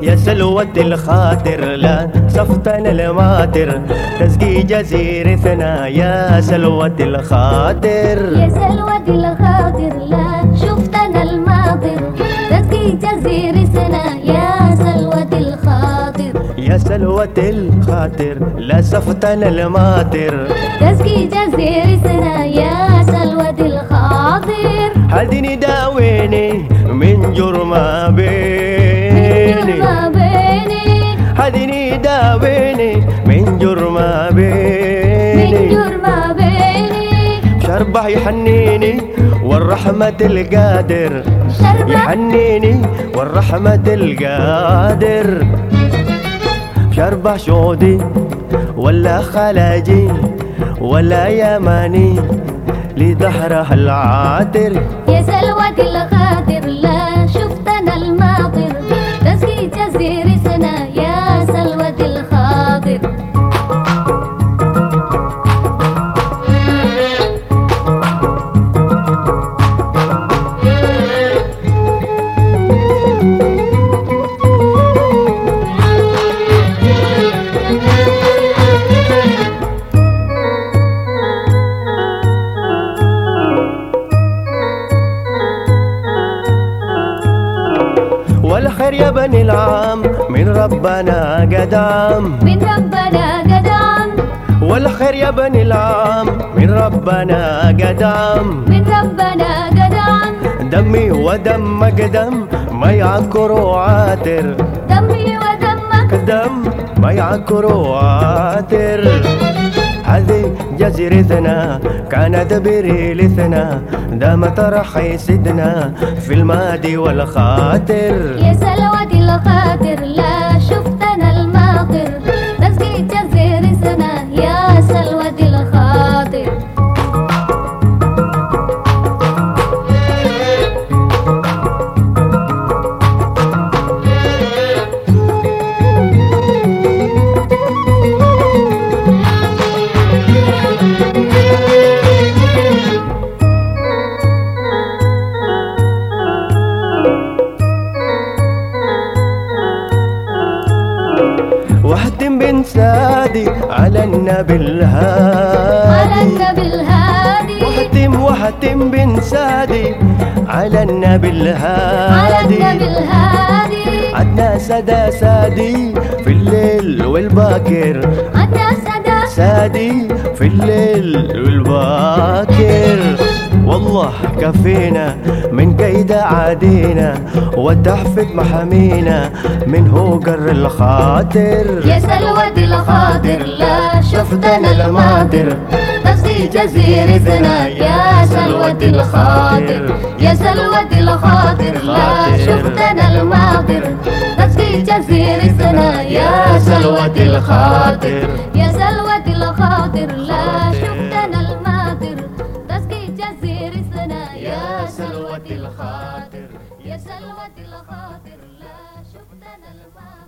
سلوة الخاطر لا سفطن الماتر تسقي جزير ثنا يا سلوة الخاطر. يا سلوة الخاطر لا شفت أنا الماطر. تسقي جزير سنا يا سلوة الخاطر. يا سلوة الخاطر لا سفطن الماتر تسقي جزير سنا يا سلوة الخاطر. هديني داويني من جرم ما هديني داويني من جرم من بيني جرم بيني شربح يحنيني والرحمة القادر يحنيني والرحمة القادر شربح شودي ولا خلاجي ولا يماني لدهره العاطر يا سلوة الخاطر والخير يا بني العام من ربنا قدام. من ربنا قدام. والخير يا بني العام من ربنا قدام. من ربنا قدام. دمي ودمك دم ما يعكر عاتر دمي ودمك دم ما يعكر عاتر هذه جزيرتنا كانت بريلتنا دامت رخي سدنا في المادي والخاطر. يا سلوة الخاطر لا شفت أنا الماطر. تسقي جزير سنا يا سادي على النبي على الهادي النبي الهادي. واهتم واهتم بن سادي على النبي على النبي الهادي. الهادي عدنا سدا سادي في الليل والباكر. عنا سدا. سادي في الليل والباكر. والله كفينا من كيد عادينا وتحفظ محامينا من هوجر الخاطر. يا سلوة الخاطر لا شفت أنا الماطر تسقي جزيرتنا يا سلوة الخاطر. يا سلوة الخاطر لا شفت أنا الماطر تسقي جزيرتنا يا سلوة الخاطر. يا سلوة الخاطر سلوة الخاطر. يا سلوة الخاطر. لا شفتنا الماضي